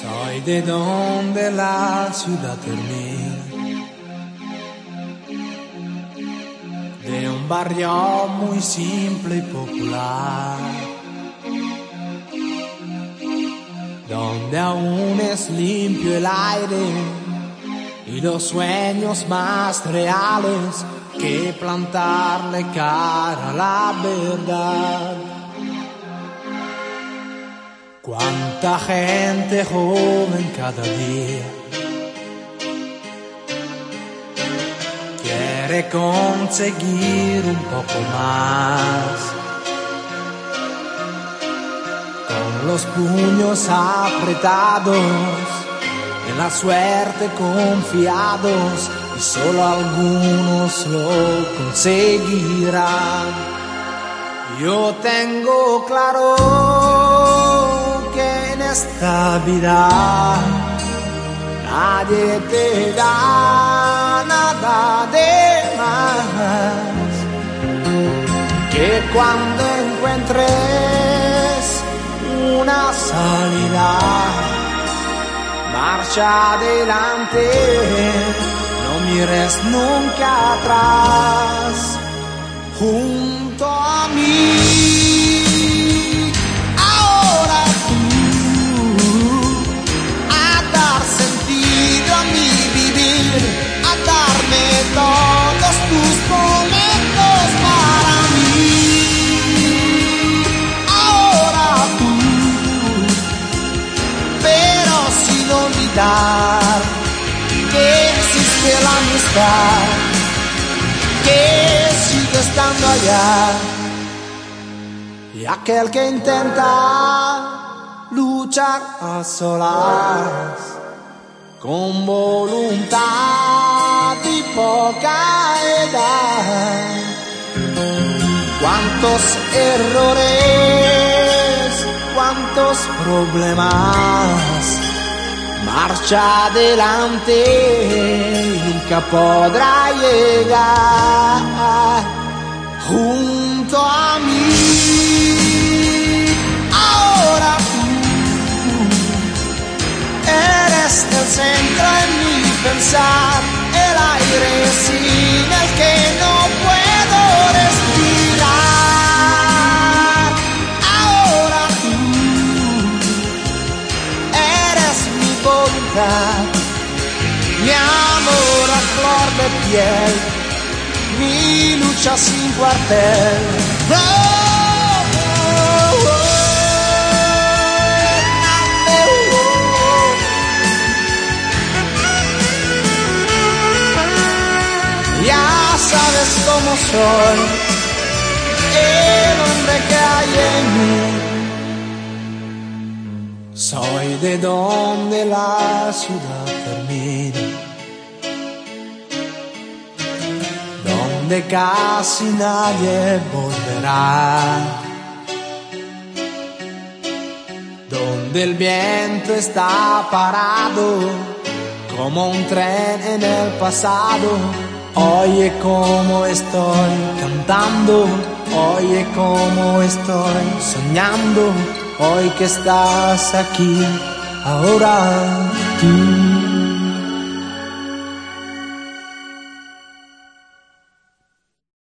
Soy de donde la ciudad termina. De un barrio muy simple y popular. Donde aún es limpio el aire y los sueños más reales que plantarle cara a la verdad. Cuánta gente joven cada día quiere conseguir un poco más. Con los puños apretados, en la suerte confiados, y solo algunos lo conseguirán. Yo tengo claro que en esta vida nadie te da nada de más. Que cuando encuentres una salida, marcha adelante no mires nunca atrás junto que existe la amistad, que sigue estando allá. Y aquel que intenta luchar a solas, con voluntad y poca edad. Cuántos errores, cuántos problemas marcha adelante nunca podrá llegar junto a mí. Ahora tú eres el centro en mi pensar, el aire sin el que mi amor a flor de piel, mi lucha sin cuartel. Oh, oh, oh. Ya sabes cómo soy, el hombre que hay en mí. Soy de donde la ciudad termina, donde casi nadie volverá, donde el viento está parado como un tren en el pasado. Oye cómo estoy cantando, oye cómo estoy soñando, hoy que estás aquí, ahora tú.